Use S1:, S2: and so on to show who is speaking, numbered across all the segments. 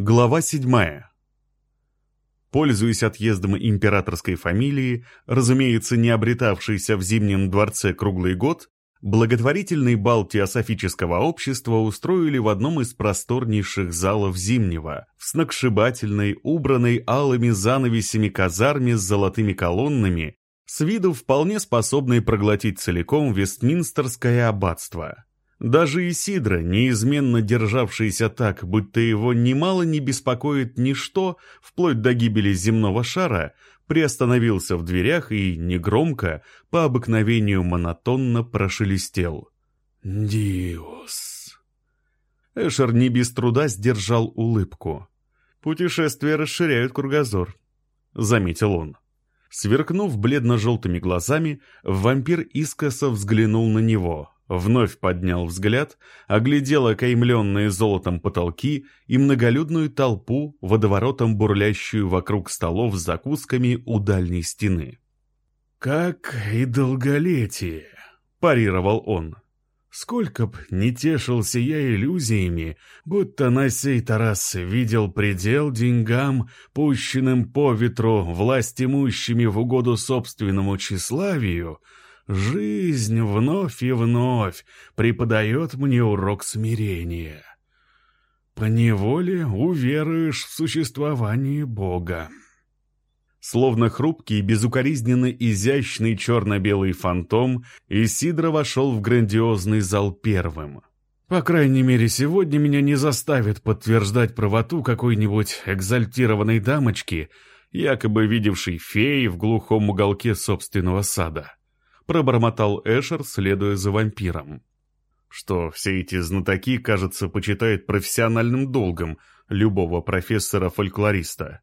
S1: Глава 7. Пользуясь отъездом императорской фамилии, разумеется, не обретавшейся в Зимнем дворце круглый год, благотворительный бал теософического общества устроили в одном из просторнейших залов Зимнего, в сногсшибательной, убранной алыми занавесями казарме с золотыми колоннами, с виду вполне способной проглотить целиком Вестминстерское аббатство. Даже Исидра, неизменно державшийся так, будто его немало не беспокоит ничто, вплоть до гибели земного шара, приостановился в дверях и негромко, по обыкновению монотонно прошелестел. «Диос». Эшер не без труда сдержал улыбку. «Путешествия расширяют кругозор», — заметил он. Сверкнув бледно-желтыми глазами, вампир искоса взглянул на него, Вновь поднял взгляд, оглядел окаймленные золотом потолки и многолюдную толпу, водоворотом бурлящую вокруг столов с закусками у дальней стены. «Как и долголетие», — парировал он. «Сколько б не тешился я иллюзиями, будто на сей-то раз видел предел деньгам, пущенным по ветру власть имущими в угоду собственному тщеславию», Жизнь вновь и вновь преподает мне урок смирения. Поневоле уверуешь в существование Бога. Словно хрупкий, безукоризненно изящный черно-белый фантом, Исидро вошел в грандиозный зал первым.
S2: По крайней мере, сегодня меня не заставит подтверждать правоту какой-нибудь экзальтированной дамочки, якобы видевшей феи в глухом уголке собственного сада пробормотал Эшер, следуя за вампиром. Что все эти знатоки, кажется, почитают профессиональным долгом любого профессора-фольклориста.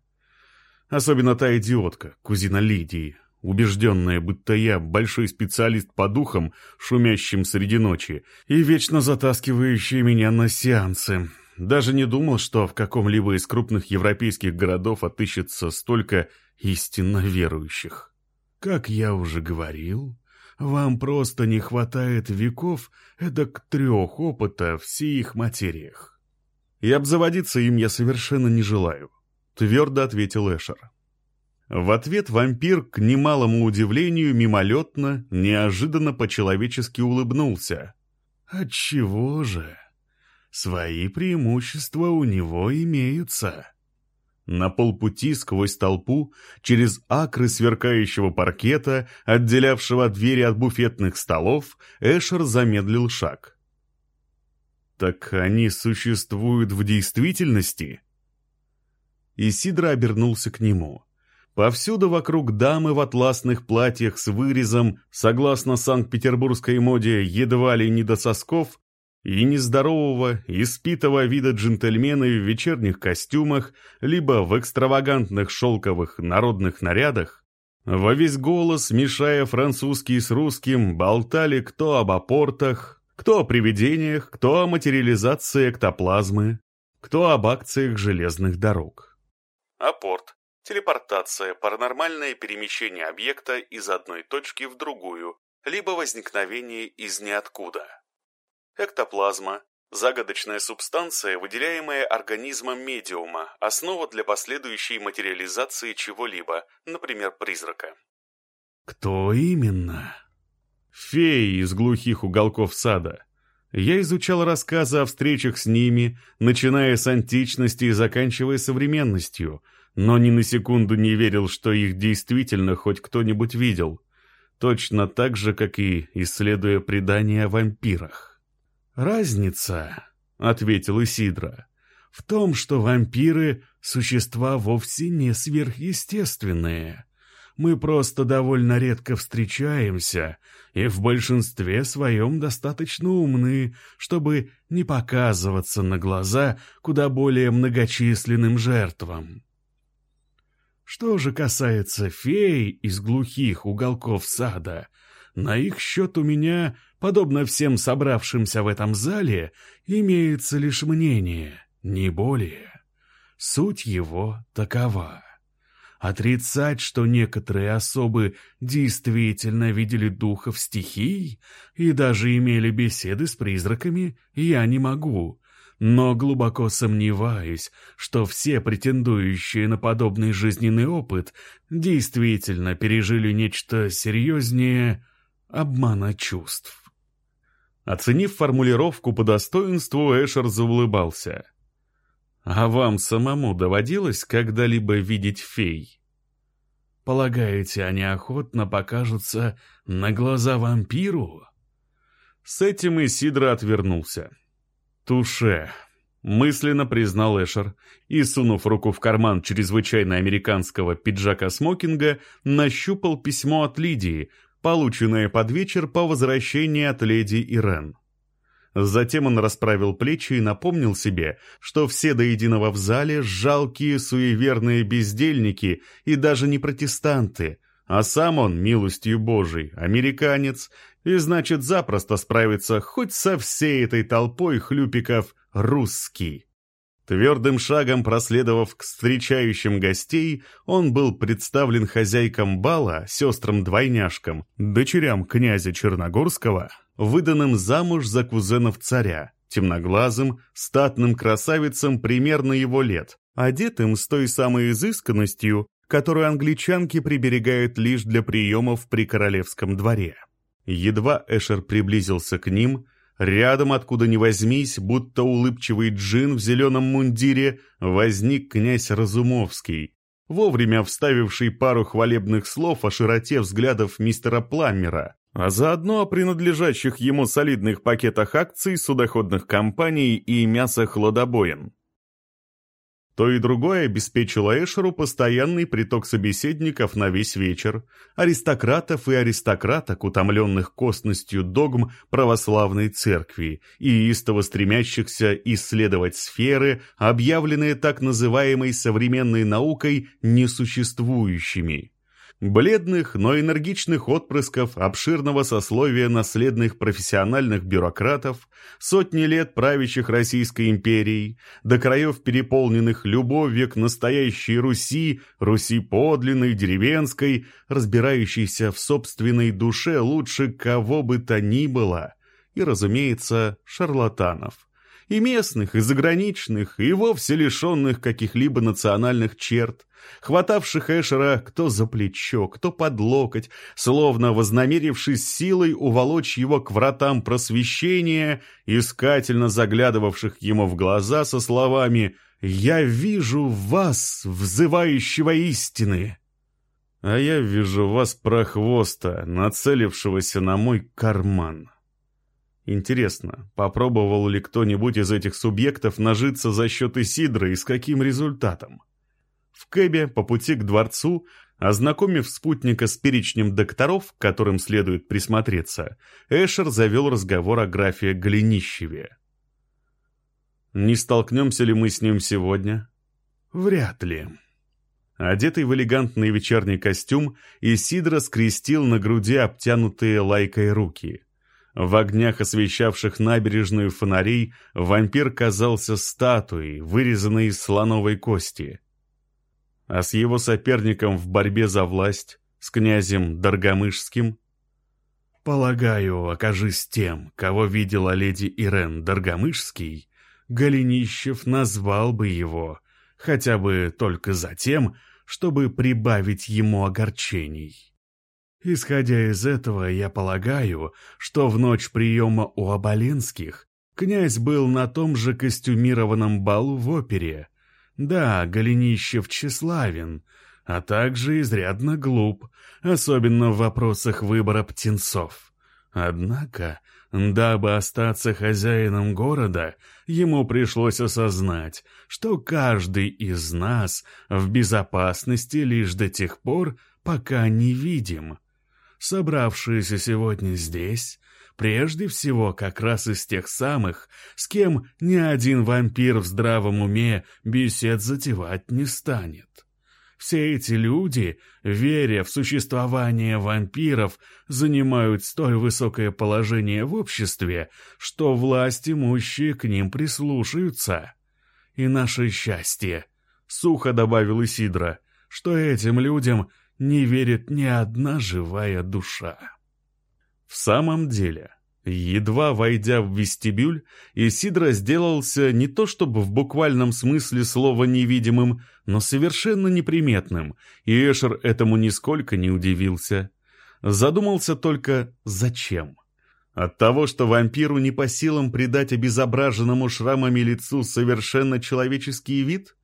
S2: Особенно та идиотка, кузина Лидии, убежденная, будто я большой специалист по духам, шумящим среди ночи, и вечно затаскивающая меня на сеансы. Даже не думал, что в каком-либо из крупных европейских городов отыщется столько истинно верующих. Как я уже говорил, вам просто не хватает веков эдак трех опыта в сих материях.
S1: И обзаводиться им я совершенно не желаю, твердо ответил Эшер. В ответ вампир, к немалому удивлению, мимолетно, неожиданно по-человечески улыбнулся.
S2: «Отчего же? Свои преимущества у него имеются».
S1: На полпути сквозь толпу, через акры сверкающего паркета, отделявшего двери от буфетных столов, Эшер замедлил шаг. «Так они существуют в действительности?» Исидро обернулся к нему. Повсюду вокруг дамы в атласных платьях с вырезом, согласно санкт-петербургской моде, едва ли не до сосков, и нездорового, испитого вида джентльмены в вечерних костюмах, либо в экстравагантных шелковых народных нарядах, во весь голос, мешая французский с русским, болтали кто об апортах, кто о привидениях, кто о материализации эктоплазмы, кто об акциях железных дорог. Апорт – телепортация, паранормальное перемещение объекта из одной точки в другую, либо возникновение из ниоткуда. Эктоплазма – загадочная субстанция, выделяемая организмом медиума, основа для последующей материализации чего-либо, например, призрака.
S2: «Кто именно?»
S1: «Феи из глухих уголков сада», я изучал рассказы о встречах с ними, начиная с античности и заканчивая современностью, но ни на секунду не верил, что их действительно хоть кто-нибудь видел. Точно так же, как и исследуя предания о вампирах.
S2: «Разница», — ответил Исидра, — «в том, что вампиры — существа вовсе не сверхъестественные. Мы просто довольно редко встречаемся и в большинстве своем достаточно умны, чтобы не показываться на глаза куда более многочисленным жертвам». Что же касается фей из глухих уголков сада, на их счет у меня подобно всем собравшимся в этом зале, имеется лишь мнение, не более. Суть его такова. Отрицать, что некоторые особы действительно видели духов стихий и даже имели беседы с призраками, я не могу, но глубоко сомневаюсь, что все претендующие на подобный жизненный опыт действительно пережили нечто серьезнее обмана чувств.
S1: Оценив формулировку по достоинству, Эшер заулыбался. «А вам самому доводилось когда-либо видеть фей?»
S2: «Полагаете, они охотно покажутся на глаза вампиру?»
S1: С этим Исидро отвернулся. «Туше», — мысленно признал Эшер и, сунув руку в карман чрезвычайно американского пиджака-смокинга, нащупал письмо от Лидии, полученное под вечер по возвращении от леди Ирен. Затем он расправил плечи и напомнил себе, что все до единого в зале жалкие суеверные бездельники и даже не протестанты, а сам он, милостью Божией, американец, и значит запросто справится хоть со всей этой толпой хлюпиков русский. Твердым шагом проследовав к встречающим гостей, он был представлен хозяйкам бала, сестрам-двойняшкам, дочерям князя Черногорского, выданным замуж за кузенов царя, темноглазым, статным красавицам примерно его лет, одетым с той самой изысканностью, которую англичанки приберегают лишь для приемов при королевском дворе. Едва Эшер приблизился к ним, рядом, откуда ни возьмись, будто улыбчивый джин в зеленом мундире, возник князь Разумовский, вовремя вставивший пару хвалебных слов о широте взглядов мистера Пламмера, а заодно о принадлежащих ему солидных пакетах акций судоходных компаний и мяса хладобоин. То и другое обеспечило Эшеру постоянный приток собеседников на весь вечер, аристократов и аристократок, утомленных костностью догм православной церкви и истово стремящихся исследовать сферы, объявленные так называемой современной наукой несуществующими бледных, но энергичных отпрысков обширного сословия наследных профессиональных бюрократов, сотни лет правящих Российской империей, до краев переполненных любовью к настоящей Руси, Руси подлинной, деревенской, разбирающейся в собственной душе лучше кого бы то ни было, и, разумеется, шарлатанов и местных, и заграничных, и вовсе лишенных каких-либо национальных черт, хватавших Эшера кто за плечо, кто под локоть, словно вознамерившись силой уволочь его к вратам просвещения, искательно заглядывавших ему в глаза со словами «Я вижу вас, взывающего истины!» «А я вижу вас, прохвоста, нацелившегося на мой карман». Интересно, попробовал ли кто-нибудь из этих субъектов нажиться за счет Исидра и с каким результатом? В Кэбе по пути к дворцу, ознакомив спутника с перечнем докторов, к которым следует присмотреться, Эшер завел разговор о графе Голенищеве. «Не столкнемся ли мы с ним сегодня?» «Вряд ли». Одетый в элегантный вечерний костюм, Исидро скрестил на груди обтянутые лайкой руки – в огнях, освещавших набережную фонарей, вампир казался статуей, вырезанной из слоновой кости. А с его соперником в борьбе за власть, с князем Даргомышским, Полагаю, окажись тем, кого видела леди Ирен Даргомышский, Голенищев назвал бы его, хотя бы только за тем, чтобы прибавить ему огорчений. Исходя из этого, я полагаю, что в ночь приема у Оболенских князь был на том же костюмированном балу в опере. Да, Голенищев тщеславен, а также изрядно глуп, особенно в вопросах выбора птенцов. Однако, дабы остаться хозяином города, ему пришлось осознать, что каждый из нас в безопасности лишь до тех пор, пока не видим собравшиеся сегодня здесь, прежде всего как раз из тех самых, с кем ни один вампир в здравом уме бесед затевать не станет. Все эти люди, веря в существование вампиров, занимают столь высокое положение в обществе, что власть имущие к ним прислушаются. И наше счастье, — сухо добавил Исидра, — что этим людям не верит ни одна живая душа. В самом деле, Едва войдя в вестибюль, Исидро сделался не то чтобы в буквальном смысле слова невидимым, но совершенно неприметным, и Эшер этому нисколько не удивился. Задумался только «зачем?». От того, что вампиру не по силам придать обезображенному шрамами лицу совершенно человеческий вид?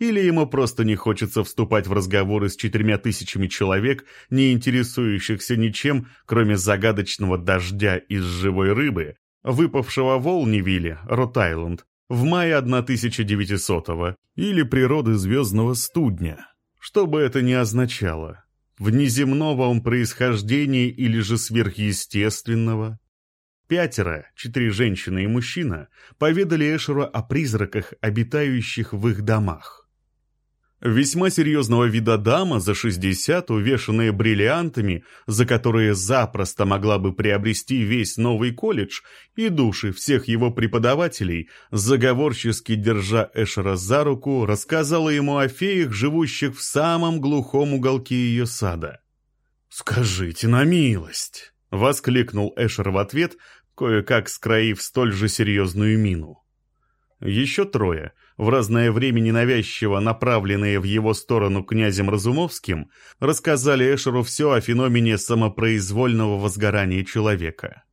S1: Или ему просто не хочется вступать в разговоры с четырьмя тысячами человек, не интересующихся ничем, кроме загадочного дождя из живой рыбы, выпавшего в Олнивилле, Рот-Айленд, в мае 1900-го, или природы звездного студня. Что бы это ни означало. Внеземного он происхождения или же сверхъестественного. Пятеро, четыре женщины и мужчина, поведали Эшеру о призраках, обитающих в их домах. Весьма серьезного вида дама за 60, увешанная бриллиантами, за которые запросто могла бы приобрести весь новый колледж, и души всех его преподавателей, заговорчески держа Эшера за руку, рассказала ему о феях, живущих в самом глухом уголке ее сада. «Скажите на милость!» — воскликнул Эшер в ответ, кое-как скроив столь же серьезную мину. Еще трое, в разное время ненавязчиво направленные в его сторону князем Разумовским, рассказали Эшеру все о феномене самопроизвольного возгорания человека.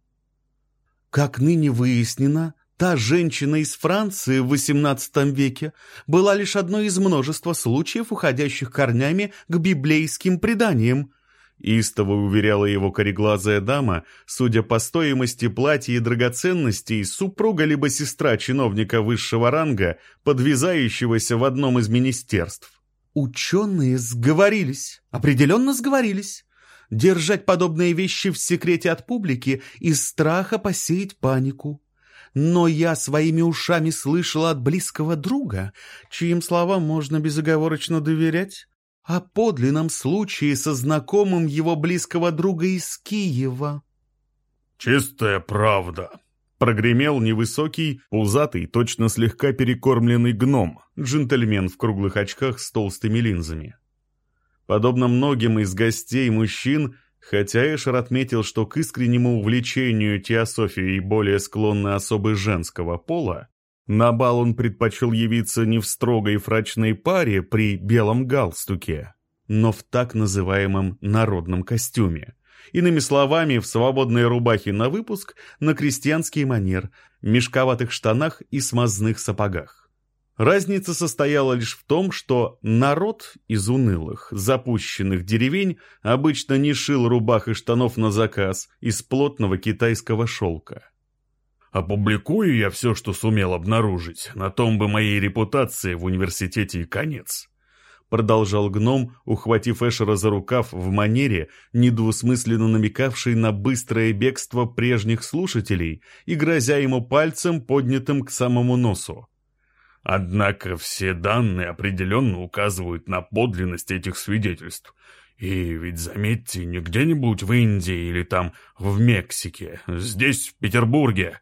S1: Как ныне выяснено, та женщина из Франции в XVIII веке была лишь одной из множества случаев, уходящих корнями к библейским преданиям, Истово уверяла его кореглазая дама, судя по стоимости платья и драгоценностей, супруга либо сестра чиновника высшего ранга, подвязающегося в одном из министерств. Ученые сговорились, определенно сговорились. Держать подобные вещи в секрете от публики из страха посеять панику. Но я своими ушами слышала от близкого друга, чьим словам можно безоговорочно доверять, о подлинном случае со знакомым его близкого друга из Киева.
S2: «Чистая правда», — прогремел невысокий, пузатый, точно слегка перекормленный гном, джентльмен в круглых очках с толстыми линзами. Подобно многим из гостей мужчин, хотя Эшер отметил, что к искреннему увлечению теософией более склонны особы женского пола, на бал он предпочел явиться не в строгой фрачной паре при белом галстуке, но в так называемом народном костюме. Иными словами, в свободной рубахе на выпуск, на крестьянский манер, мешковатых штанах и смазных сапогах. Разница состояла лишь в том, что народ из унылых, запущенных деревень обычно не шил рубах и штанов на заказ из плотного китайского шелка. Опубликую я все, что сумел обнаружить, на том бы моей репутации в университете и конец. Продолжал гном, ухватив Эшера за рукав в манере, недвусмысленно намекавшей на быстрое бегство прежних слушателей и грозя ему пальцем, поднятым к самому носу. Однако все данные определенно указывают на подлинность этих свидетельств. И ведь, заметьте, не где-нибудь в Индии или там в Мексике, здесь, в Петербурге,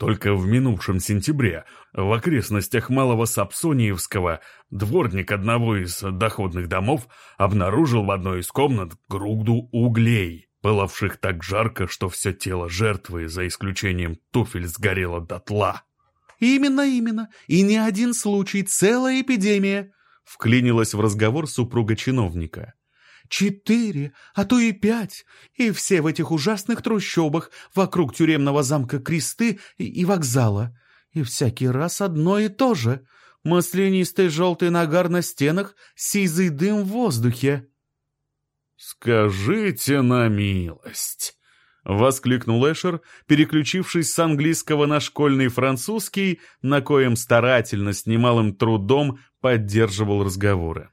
S2: только в минувшем сентябре в окрестностях Малого Сапсониевского дворник одного из доходных домов обнаружил в одной из комнат груду углей, пылавших так жарко, что все тело жертвы, за исключением туфель, сгорело дотла.
S1: «Именно, именно. И не один случай, целая эпидемия», — вклинилась в разговор супруга чиновника четыре, а то и пять, и все в этих ужасных трущобах вокруг тюремного замка Кресты и, и вокзала. И всякий раз одно и то же. Маслянистый желтый нагар на стенах, сизый дым в воздухе.
S2: «Скажите на милость!» — воскликнул Эшер, переключившись с английского на школьный французский, на коем старательно с немалым трудом поддерживал разговоры.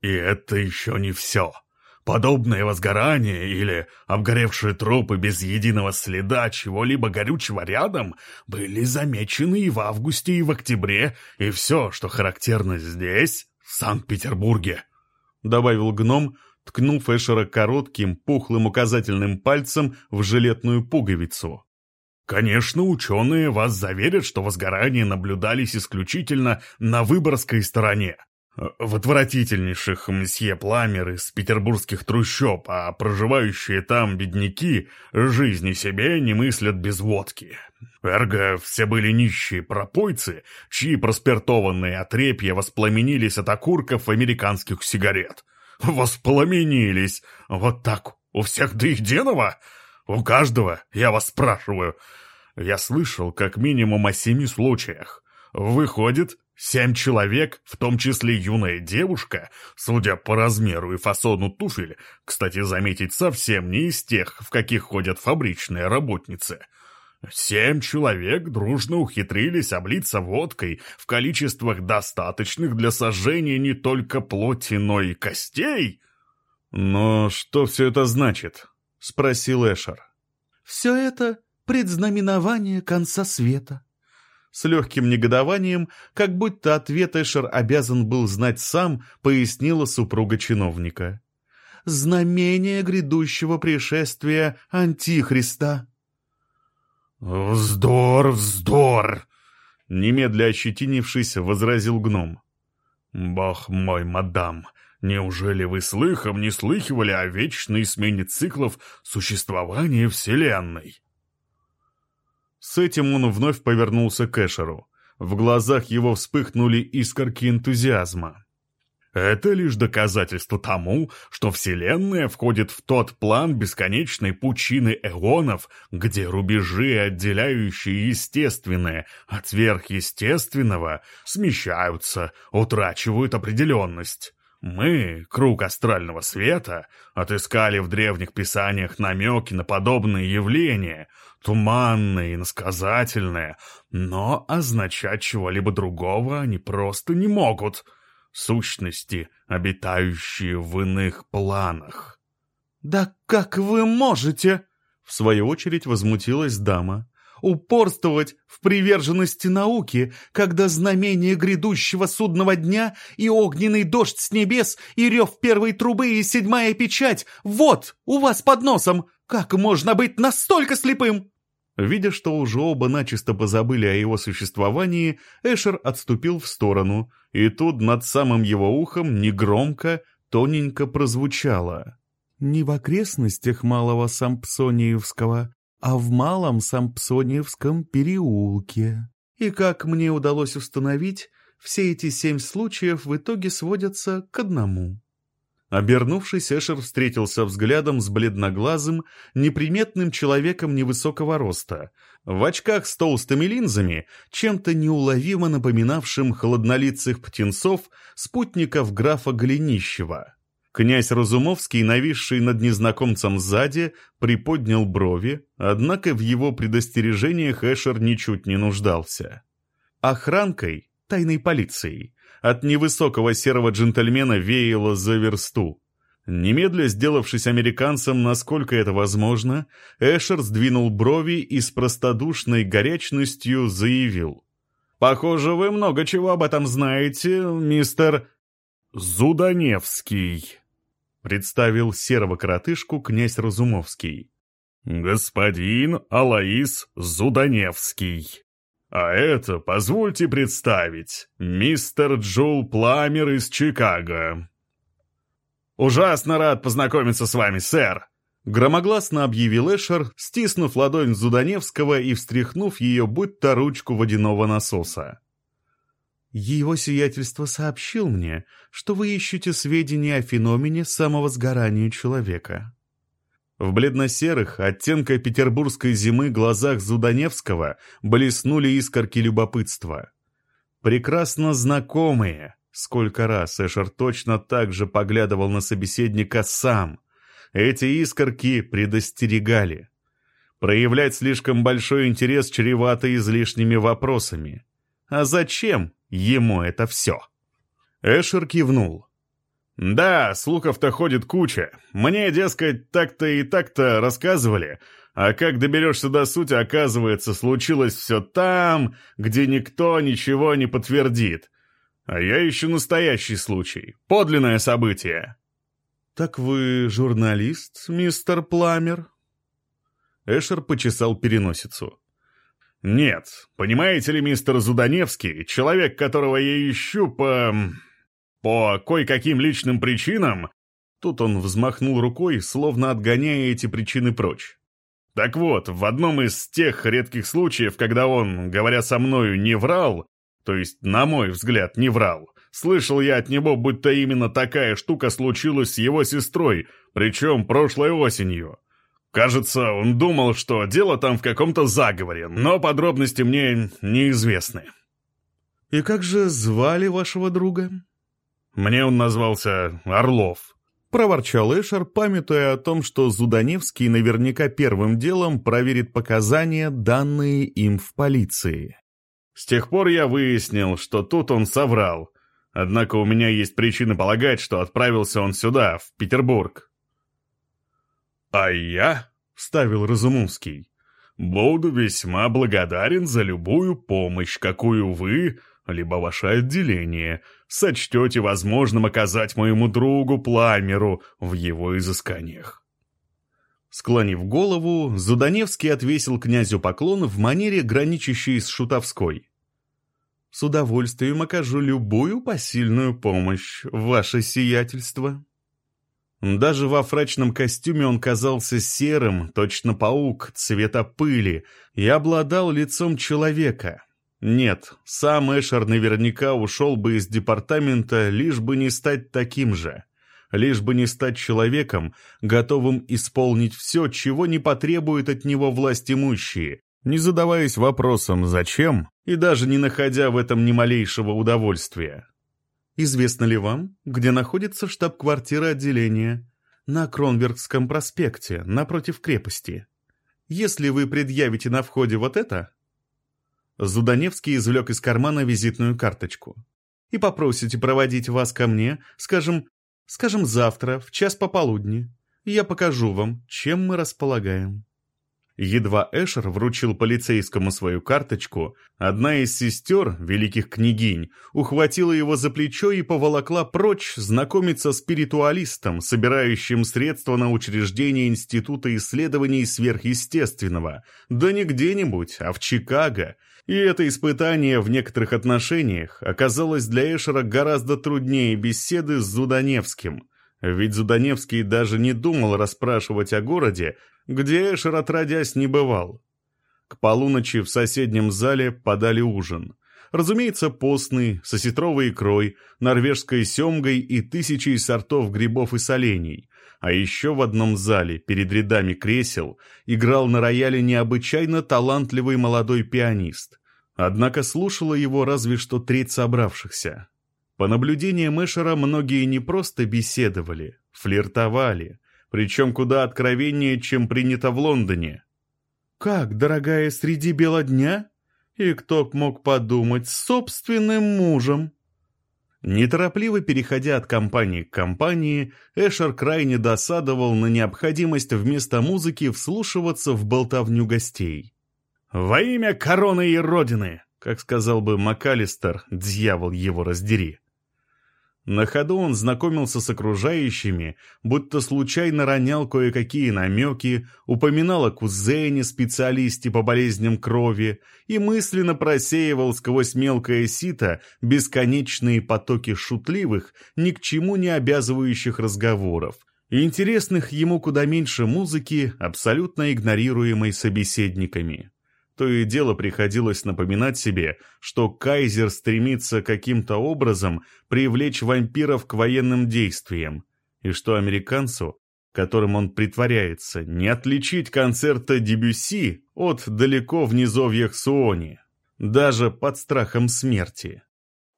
S2: И это еще не все. Подобное возгорание или обгоревшие трупы без единого следа чего-либо горючего рядом были замечены и в августе, и в октябре, и все, что характерно здесь, в Санкт-Петербурге», — добавил гном, ткнув Эшера коротким, пухлым указательным пальцем в жилетную пуговицу. Конечно, ученые вас заверят, что возгорания наблюдались исключительно на Выборгской стороне.
S1: В отвратительнейших мсье Пламер из петербургских трущоб, а проживающие там бедняки жизни себе не мыслят без водки. Эрго все были нищие пропойцы, чьи проспиртованные отрепья воспламенились от окурков американских сигарет. Воспламенились! Вот так у всех до единого? У каждого, я вас спрашиваю. Я слышал как минимум о семи случаях. Выходит, семь человек, в том числе юная девушка, судя по размеру и фасону туфель, кстати, заметить совсем не из тех, в каких ходят фабричные работницы. Семь человек дружно ухитрились облиться водкой в количествах достаточных для сожжения не только плоти, но и костей.
S2: «Но что все это значит?» — спросил Эшер.
S3: «Все это предзнаменование конца света»,
S2: с легким негодованием, как будто ответ Эшер обязан был знать сам, пояснила супруга чиновника.
S3: «Знамение грядущего пришествия Антихриста».
S1: «Вздор, вздор!»
S2: Немедля ощетинившись, возразил гном.
S1: «Бог мой, мадам, неужели вы слыхом не слыхивали о вечной смене циклов существования Вселенной?»
S2: С этим он вновь повернулся к Эшеру. В глазах его вспыхнули искорки энтузиазма.
S1: Это лишь доказательство тому, что Вселенная входит в тот план бесконечной пучины эонов, где рубежи, отделяющие естественное от сверхъестественного, смещаются, утрачивают определенность. Мы, круг астрального света, отыскали в древних писаниях намеки на подобные явления, туманные насказательные, но означать чего-либо другого они просто не могут. Сущности, обитающие в иных планах.
S3: «Да как вы можете?»
S2: — в свою очередь возмутилась дама
S3: упорствовать в приверженности науки, когда знамение грядущего судного дня и огненный дождь с небес и рев первой трубы и седьмая печать вот у вас под носом. Как можно быть настолько слепым?»
S2: Видя, что уже оба начисто позабыли о его существовании, Эшер отступил в сторону, и тут над самым его ухом негромко, тоненько прозвучало.
S3: «Не в окрестностях Малого Сампсониевского, а в Малом Сампсониевском переулке. И как мне удалось установить, все эти семь случаев в итоге сводятся к одному.
S2: Обернувшись, Эшер встретился взглядом с бледноглазым, неприметным человеком невысокого роста, в очках с толстыми линзами, чем-то неуловимо напоминавшим холоднолицых птенцов спутников графа Голенищева. Князь Разумовский, нависший над незнакомцем сзади, приподнял брови, однако в его предостережениях Эшер ничуть не нуждался. Охранкой, тайной полицией, от невысокого серого джентльмена веяло за версту. Немедля сделавшись американцем, насколько это возможно, Эшер сдвинул брови и с простодушной горячностью заявил. «Похоже, вы много чего об этом знаете, мистер...» «Зуданевский», — представил серого коротышку князь Разумовский. «Господин Алаис Зуданевский. А это, позвольте представить, мистер Джул Пламер из Чикаго». «Ужасно рад познакомиться с вами, сэр», — громогласно объявил Эшер, стиснув ладонь Зуданевского и встряхнув ее будто ручку водяного насоса.
S3: Его сиятельство сообщил мне, что вы ищете сведения о феномене самого сгорания человека.
S2: В бледно-серых, оттенка петербургской зимы глазах Зуданевского блеснули искорки любопытства. Прекрасно знакомые. Сколько раз Эшер точно так же поглядывал на собеседника сам. Эти искорки предостерегали. Проявлять слишком большой интерес чревато излишними вопросами. А зачем ему это все? Эшер кивнул. «Да, слухов-то ходит куча. Мне, дескать, так-то и так-то рассказывали. А как доберешься до сути, оказывается, случилось все там, где никто ничего не подтвердит. А я ищу настоящий случай, подлинное событие».
S3: «Так вы журналист, мистер Пламер?»
S2: Эшер почесал переносицу. «Нет, понимаете ли, мистер Зуданевский, человек, которого я ищу по...
S1: По кое-каким личным причинам...» Тут он взмахнул рукой, словно отгоняя эти причины прочь. Так вот, в одном из тех редких случаев, когда он, говоря со мною, не врал, то есть, на мой взгляд, не врал, слышал я от него, будто именно такая штука случилась с его сестрой, причем прошлой осенью. Кажется, он думал, что дело там в каком-то заговоре, но подробности мне неизвестны.
S3: «И как же звали вашего друга?»
S1: «Мне он назвался Орлов», —
S3: проворчал Эшер, памятуя о том, что Зуданевский наверняка первым делом проверит показания, данные им в полиции.
S1: «С тех пор я выяснил, что тут он соврал. Однако у меня есть причины полагать, что отправился он сюда, в Петербург. «А я», — вставил Разумовский, — «буду весьма благодарен за любую помощь, какую вы, либо ваше отделение, сочтете возможным оказать моему другу Пламеру в его изысканиях».
S3: Склонив голову, Зуданевский отвесил князю поклон в манере, граничащей с шутовской. «С удовольствием окажу любую посильную помощь, ваше сиятельство». Даже во фрачном костюме он казался серым, точно паук, цвета пыли, и обладал лицом человека. Нет, сам Эшер наверняка ушел бы из департамента, лишь бы не стать таким же. Лишь бы не стать человеком, готовым исполнить все, чего не потребуют от него власть имущие, не задаваясь вопросом «зачем?» и даже не находя в этом ни малейшего удовольствия. Известно ли вам, где находится штаб-квартира отделения? На Кронбергском проспекте, напротив крепости. Если вы предъявите на входе вот это... Зуданевский извлек из кармана визитную карточку. И попросите проводить вас ко мне, скажем, скажем, завтра, в час пополудни. Я покажу вам, чем мы располагаем. Едва Эшер вручил полицейскому свою карточку, одна из сестер, великих княгинь, ухватила его за плечо и поволокла прочь знакомиться с спиритуалистом, собирающим средства на учреждение Института исследований сверхъестественного, да не где-нибудь, а в Чикаго. И это испытание в некоторых отношениях оказалось для Эшера гораздо труднее беседы с Зуданевским – ведь Зуданевский даже не думал расспрашивать о городе, где Эшер отродясь не бывал. К полуночи в соседнем зале подали ужин. Разумеется, постный, с осетровой икрой, норвежской семгой и тысячей сортов грибов и солений. А еще в одном зале, перед рядами кресел, играл на рояле необычайно талантливый молодой пианист. Однако слушала его разве что треть собравшихся. По наблюдениям Эшера, многие не просто беседовали, флиртовали, причем куда откровеннее, чем принято в Лондоне. «Как, дорогая, среди бела дня? И кто мог подумать, с собственным мужем?» Неторопливо переходя от компании к компании, Эшер крайне досадовал на необходимость вместо музыки вслушиваться в болтовню гостей. «Во имя короны и родины!» как сказал бы МакАлистер, дьявол его раздери. На ходу он знакомился с окружающими, будто случайно ронял кое-какие намеки, упоминал о кузене, специалисте по болезням крови, и мысленно просеивал сквозь мелкое сито бесконечные потоки шутливых, ни к чему не обязывающих разговоров, интересных ему куда меньше музыки, абсолютно игнорируемой собеседниками то и дело приходилось напоминать себе, что кайзер стремится каким-то образом привлечь вампиров к военным действиям, и что американцу, которым он притворяется, не отличить концерта Дебюсси от далеко в низовьях Суони, даже под страхом смерти.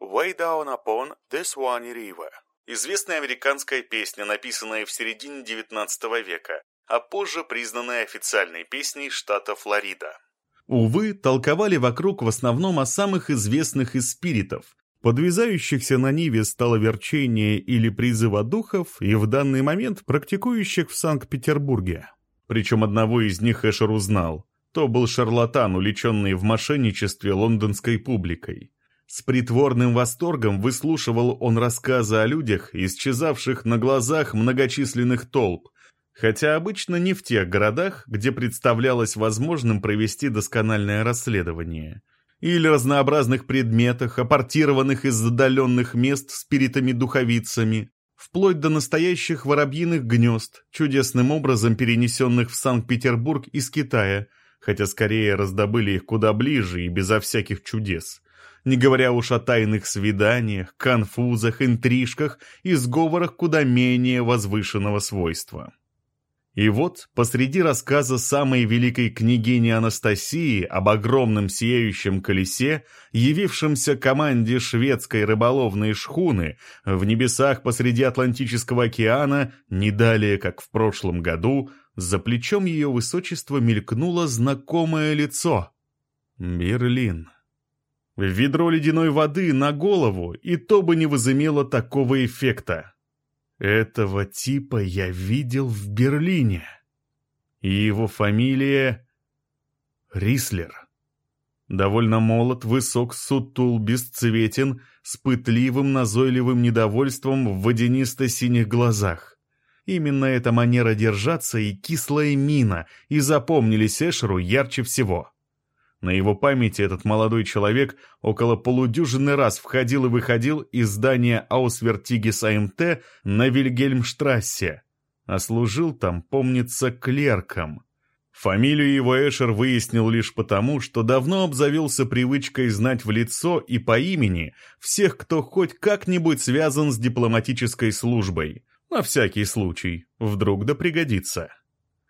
S3: «Way down upon the Swanee River» Известная американская песня, написанная в середине XIX века, а позже признанная официальной песней штата Флорида. Увы, толковали вокруг в основном о самых известных из спиритов, подвязающихся на Ниве столоверчения или призыва духов и в данный момент практикующих в Санкт-Петербурге. Причем одного из них Эшер узнал. То был шарлатан, уличенный в мошенничестве лондонской публикой. С притворным восторгом выслушивал он рассказы о людях, исчезавших на глазах многочисленных толп, хотя обычно не в тех городах, где представлялось возможным провести доскональное расследование.
S1: или разнообразных предметах, апортированных из отдаленных мест спиритами-духовицами, вплоть до настоящих воробьиных гнезд, чудесным образом перенесенных в Санкт-Петербург из Китая, хотя скорее раздобыли их куда ближе и безо всяких чудес. Не говоря уж о тайных свиданиях, конфузах, интрижках и сговорах куда менее возвышенного свойства. И вот посреди рассказа самой великой княгини Анастасии об огромном сияющем колесе, явившемся команде шведской рыболовной шхуны в небесах посреди Атлантического океана, не далее, как в прошлом году, за плечом ее высочества мелькнуло знакомое лицо. Берлин. Ведро ледяной воды на голову, и то бы не возымело такого эффекта. Этого типа я видел в Берлине. И его фамилия Рислер. Довольно молод, высок, сутул, бесцветен, с пытливым, назойливым недовольством в водянисто-синих глазах. Именно эта манера держаться и кислая мина и запомнились Эшеру ярче всего. На его памяти этот молодой человек около полудюжины раз входил и выходил из здания Аусвертигис АМТ на Вильгельмштрассе, а служил там, помнится, клерком. Фамилию его Эшер выяснил лишь потому, что давно обзавелся привычкой знать в лицо и по имени всех, кто хоть как-нибудь связан с дипломатической службой. На всякий случай, вдруг да пригодится.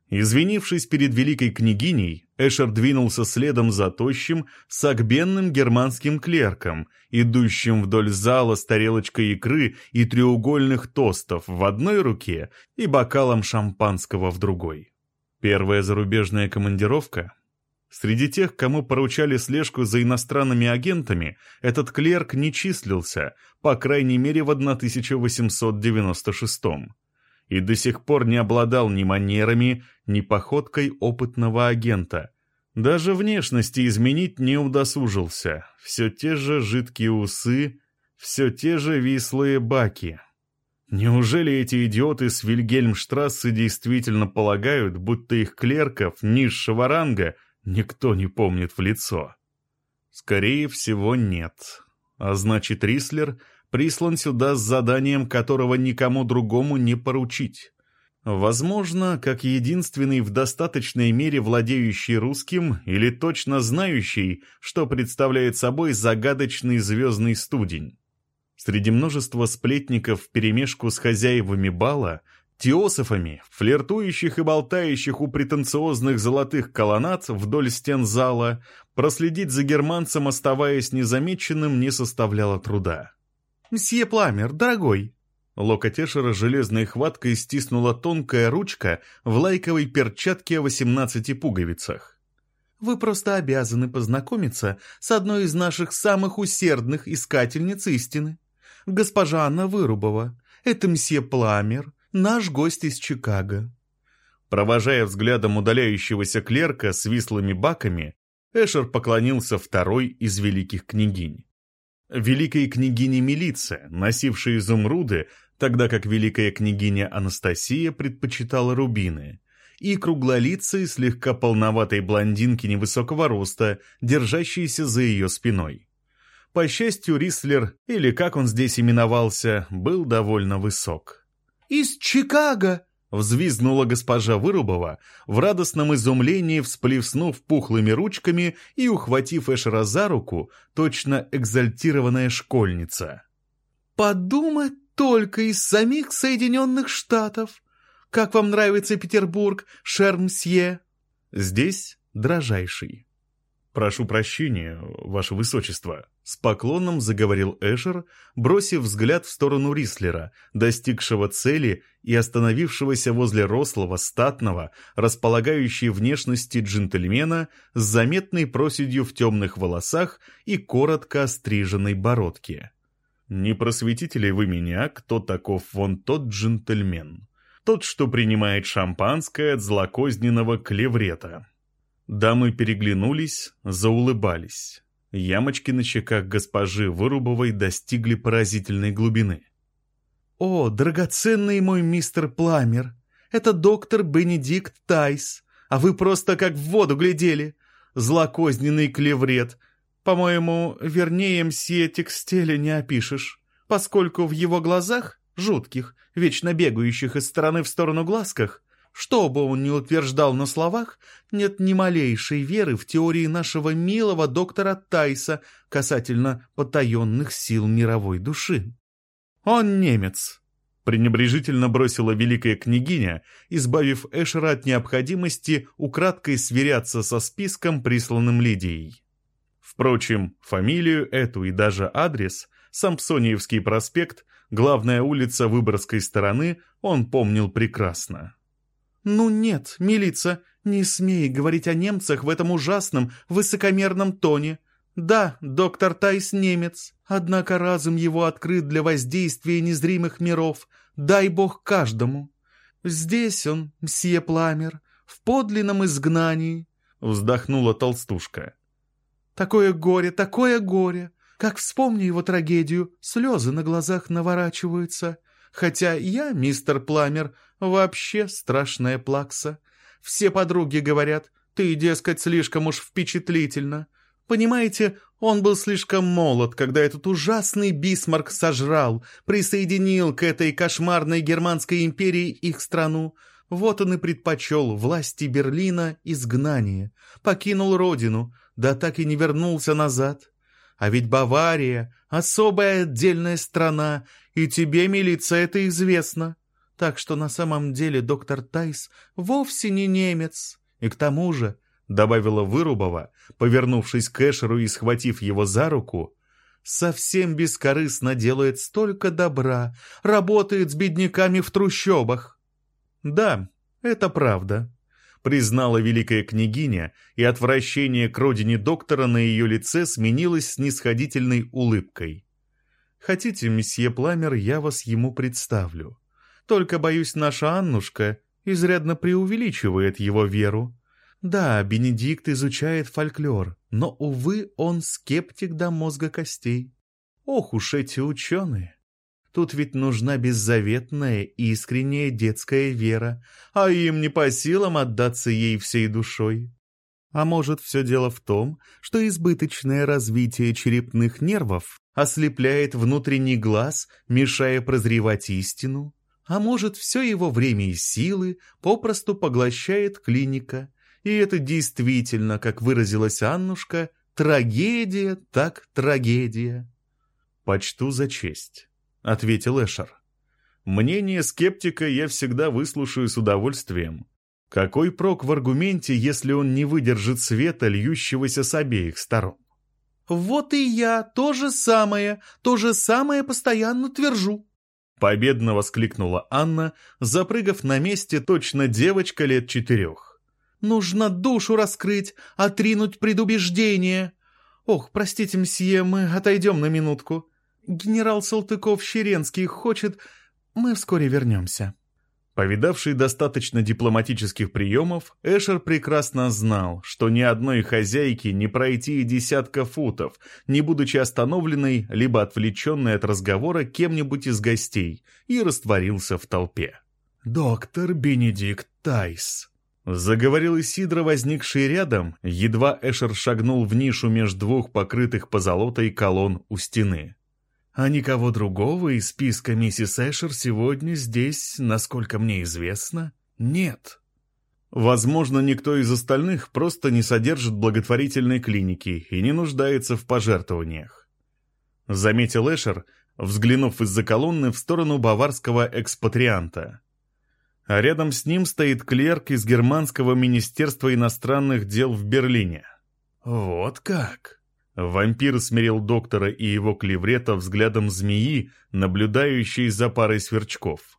S1: Извинившись перед великой княгиней, Эшер двинулся следом за тощим, сагбенным германским клерком, идущим вдоль зала с тарелочкой икры и треугольных тостов в одной руке и бокалом шампанского в другой. Первая зарубежная командировка? Среди тех, кому поручали слежку за иностранными агентами, этот клерк не числился, по крайней мере в 1896 -м и до сих пор не обладал ни манерами, ни походкой опытного агента. Даже внешности изменить не удосужился. Все те же жидкие усы, все те же вислые баки. Неужели эти идиоты с Вильгельмштрассы действительно полагают, будто их клерков низшего ранга никто не помнит в лицо? Скорее всего, нет. А значит, Рислер прислан сюда с заданием, которого никому другому не поручить. Возможно, как единственный в достаточной мере владеющий русским или точно знающий, что представляет собой загадочный звездный студень. Среди множества сплетников вперемешку с хозяевами бала, теософами, флиртующих и болтающих у претенциозных золотых колоннад вдоль стен зала, проследить за германцем, оставаясь незамеченным, не составляло труда.
S3: «Мсье Пламер, дорогой!»
S1: Локоть Эшера железной хваткой стиснула тонкая ручка в лайковой перчатке о восемнадцати пуговицах.
S3: «Вы просто обязаны познакомиться с одной из наших самых усердных искательниц истины. Госпожа Анна Вырубова. Это мсье Пламер, наш гость из Чикаго».
S1: Провожая взглядом удаляющегося клерка с вислыми баками, Эшер поклонился второй из великих княгинь великой княгине Милиция, носившей изумруды, тогда как великая княгиня Анастасия предпочитала рубины, и круглолицей слегка полноватой блондинки невысокого роста, держащейся за ее спиной. По счастью, Рислер, или как он здесь именовался, был довольно высок.
S3: «Из Чикаго!»
S1: Взвизгнула госпожа Вырубова, в радостном изумлении всплеснув пухлыми ручками и ухватив Эшера за руку, точно экзальтированная школьница.
S3: «Подумать только из самих Соединенных Штатов! Как вам нравится Петербург, Шермсье?»
S1: «Здесь дрожайший». «Прошу прощения, ваше высочество», — с поклоном заговорил Эшер, бросив взгляд в сторону Рислера, достигшего цели и остановившегося возле рослого, статного, располагающей внешности джентльмена с заметной проседью в темных волосах и коротко остриженной бородке. «Не просветите ли вы меня, кто таков вон тот джентльмен? Тот, что принимает шампанское от злокозненного клеврета?» Дамы переглянулись, заулыбались. Ямочки на щеках госпожи Вырубовой достигли поразительной глубины.
S3: «О, драгоценный мой мистер Пламер! Это доктор Бенедикт Тайс, а вы просто как в воду глядели! Злокозненный клеврет! По-моему, вернее мсье текстиля не опишешь, поскольку в его глазах, жутких, вечно бегающих из стороны в сторону глазках, что бы он ни утверждал на словах, нет ни малейшей веры в теории нашего милого доктора Тайса касательно потаенных сил мировой души. Он немец, пренебрежительно бросила великая княгиня, избавив Эшера от необходимости украдкой сверяться со списком, присланным Лидией. Впрочем, фамилию эту и даже адрес, Сампсониевский проспект, главная улица Выборгской стороны, он помнил прекрасно. «Ну нет, милица, не смей говорить о немцах в этом ужасном, высокомерном тоне. Да, доктор Тайс немец, однако разум его открыт для воздействия незримых миров, дай бог каждому. Здесь он, мсье Пламер, в подлинном изгнании», — вздохнула толстушка. «Такое горе, такое горе! Как вспомню его трагедию, слезы на глазах наворачиваются. Хотя я, мистер Пламер, вообще страшная плакса. Все подруги говорят, ты, дескать, слишком уж впечатлительно. Понимаете, он был слишком молод, когда этот ужасный Бисмарк сожрал, присоединил к этой кошмарной германской империи их страну. Вот он и предпочел власти Берлина изгнание, покинул родину, да так и не вернулся назад. А ведь Бавария — особая отдельная страна, и тебе, милиция, это известно. Так что на самом деле доктор Тайс вовсе не немец. И к тому же, — добавила Вырубова, повернувшись к Эшеру и схватив его за руку, — совсем бескорыстно делает столько добра, работает с бедняками в трущобах. Да, это правда признала великая княгиня, и отвращение к родине доктора на ее лице сменилось снисходительной улыбкой. «Хотите, месье Пламер, я вас ему представлю. Только, боюсь, наша Аннушка изрядно преувеличивает его веру. Да, Бенедикт изучает фольклор, но, увы, он скептик до мозга костей. Ох уж эти ученые!» Тут ведь нужна беззаветная, искренняя детская вера, а им не по силам отдаться ей всей душой. А может, все дело в том, что избыточное развитие черепных нервов ослепляет внутренний глаз, мешая прозревать истину? А может, все его время и силы попросту поглощает клиника, и это действительно, как выразилась Аннушка, трагедия так трагедия. Почту за честь. — ответил Эшер. «Мнение скептика я всегда выслушаю с удовольствием. Какой прок в аргументе, если он не выдержит света, льющегося с обеих сторон?» «Вот и я то же самое, то же самое постоянно твержу»,
S1: Победно воскликнула Анна, запрыгав на месте точно девочка лет четырех.
S3: «Нужно душу раскрыть, отринуть предубеждение. Ох, простите, мсье, мы отойдем на минутку. Генерал Салтыков-Щеренский хочет... Мы вскоре вернемся».
S1: Повидавший достаточно дипломатических приемов, Эшер прекрасно знал, что ни одной хозяйке не пройти и десятка футов, не будучи остановленной, либо отвлеченной от разговора кем-нибудь из гостей, и растворился в толпе.
S2: «Доктор Бенедикт Тайс», —
S1: заговорил Исидро, возникший рядом, едва Эшер шагнул в нишу между двух покрытых позолотой колонн у стены.
S2: А никого другого из списка миссис Эшер сегодня здесь, насколько мне известно, нет.
S1: Возможно, никто из остальных просто не содержит благотворительной клиники и не нуждается в пожертвованиях. Заметил Эшер, взглянув из-за колонны в сторону баварского экспатрианта. А рядом с ним стоит клерк из Германского министерства иностранных дел в Берлине.
S2: «Вот как!»
S1: Вампир смирил доктора и его клеврета взглядом змеи, наблюдающей за парой сверчков.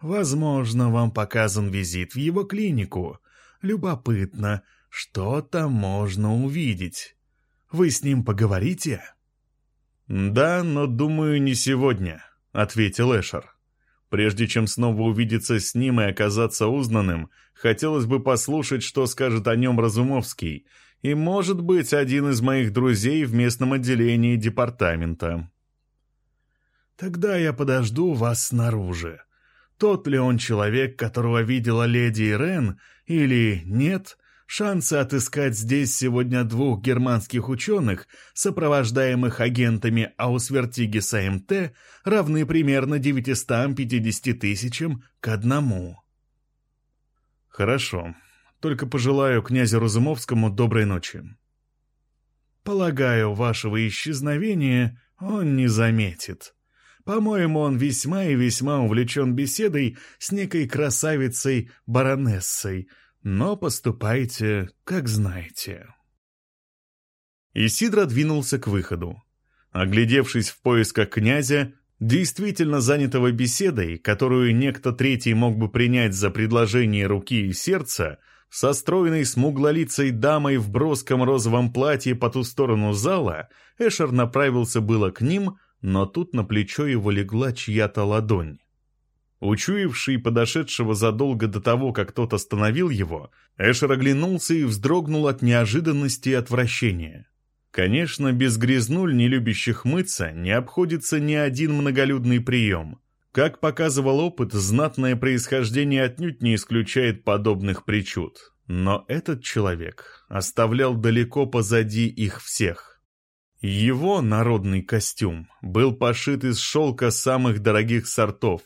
S2: «Возможно, вам показан визит в его клинику. Любопытно, что там можно увидеть. Вы с ним поговорите?»
S1: «Да, но, думаю, не сегодня», — ответил Эшер. «Прежде чем снова увидеться с ним и оказаться узнанным, хотелось бы послушать, что скажет о нем Разумовский» и, может быть, один из моих друзей в местном отделении департамента.
S2: Тогда я подожду вас снаружи. Тот ли он человек, которого видела леди Ирен, или нет, Шансы отыскать здесь сегодня двух германских ученых, сопровождаемых агентами Аусвертигеса МТ, равны примерно 950 тысячам к одному.
S1: Хорошо. Только пожелаю князю Разумовскому доброй ночи.
S2: Полагаю, вашего исчезновения он не заметит. По-моему, он весьма и весьма увлечен беседой с некой красавицей-баронессой, но поступайте, как знаете».
S1: Исидра двинулся к выходу. Оглядевшись в поисках князя, действительно занятого беседой, которую некто третий мог бы принять за предложение руки и сердца, со стройной смуглолицей дамой в броском розовом платье по ту сторону зала, Эшер направился было к ним, но тут на плечо его легла чья-то ладонь. Учуявший подошедшего задолго до того, как тот остановил его, Эшер оглянулся и вздрогнул от неожиданности и отвращения. Конечно, без грязнуль, не любящих мыться, не обходится ни один многолюдный прием. Как показывал опыт, знатное происхождение отнюдь не исключает подобных причуд. Но этот человек оставлял далеко позади их всех. Его народный костюм был пошит из шелка самых дорогих сортов,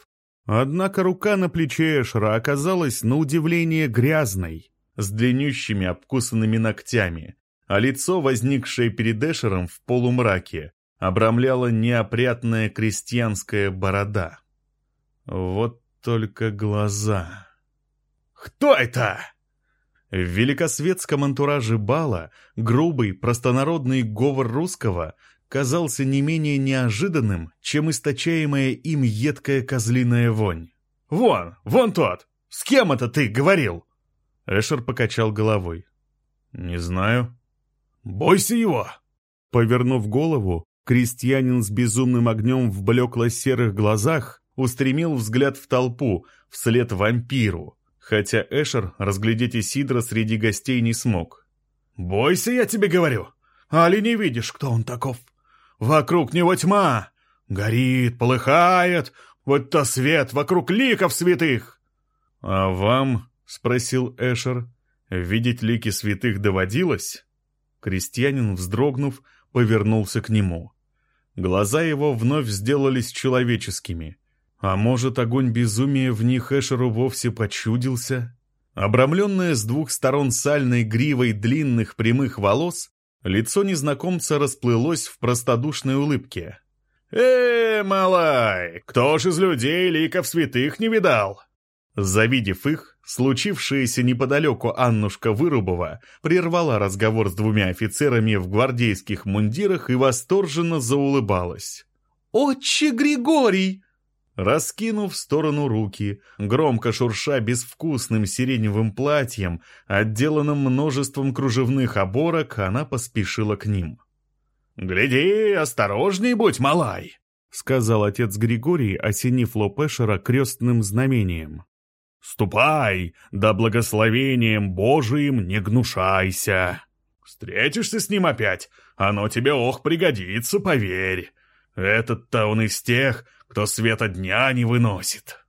S1: Однако рука на плече Эшера оказалась на удивление грязной, с длиннющими обкусанными ногтями, а лицо, возникшее перед Эшером в полумраке, обрамляла неопрятная крестьянская борода. Вот только глаза. «Кто это?» В великосветском антураже бала грубый, простонародный говор русского казался не менее неожиданным, чем источаемая им едкая козлиная вонь. «Вон, вон тот! С кем это ты говорил?» Эшер покачал головой. «Не знаю». «Бойся его!» Повернув голову, крестьянин с безумным огнем в блекло-серых глазах устремил взгляд в толпу, вслед вампиру, хотя Эшер разглядеть Исидра среди гостей не смог. «Бойся, я тебе говорю! Али не видишь, кто он таков?» Вокруг него тьма. Горит, полыхает. Вот то свет вокруг ликов святых. — А вам, — спросил Эшер, — видеть лики святых доводилось? Крестьянин, вздрогнув, повернулся к нему. Глаза его вновь сделались человеческими. А может, огонь безумия в них Эшеру вовсе почудился? Обрамленное с двух сторон сальной гривой длинных прямых волос, Лицо незнакомца расплылось в простодушной улыбке. «Э, малай, кто ж из людей ликов святых не видал?» Завидев их, случившаяся неподалеку Аннушка Вырубова прервала разговор с двумя офицерами в гвардейских мундирах и восторженно заулыбалась.
S3: «Отче Григорий!»
S1: Раскинув в сторону руки, громко шурша безвкусным сиреневым платьем, отделанным множеством кружевных оборок, она поспешила к ним. «Гляди, осторожней будь, малай!» — сказал отец Григорий, осенив Лопешера крестным знамением. «Ступай, да благословением Божиим не гнушайся! Встретишься с ним опять, оно тебе ох пригодится, поверь! Этот-то он из тех, кто света дня не выносит.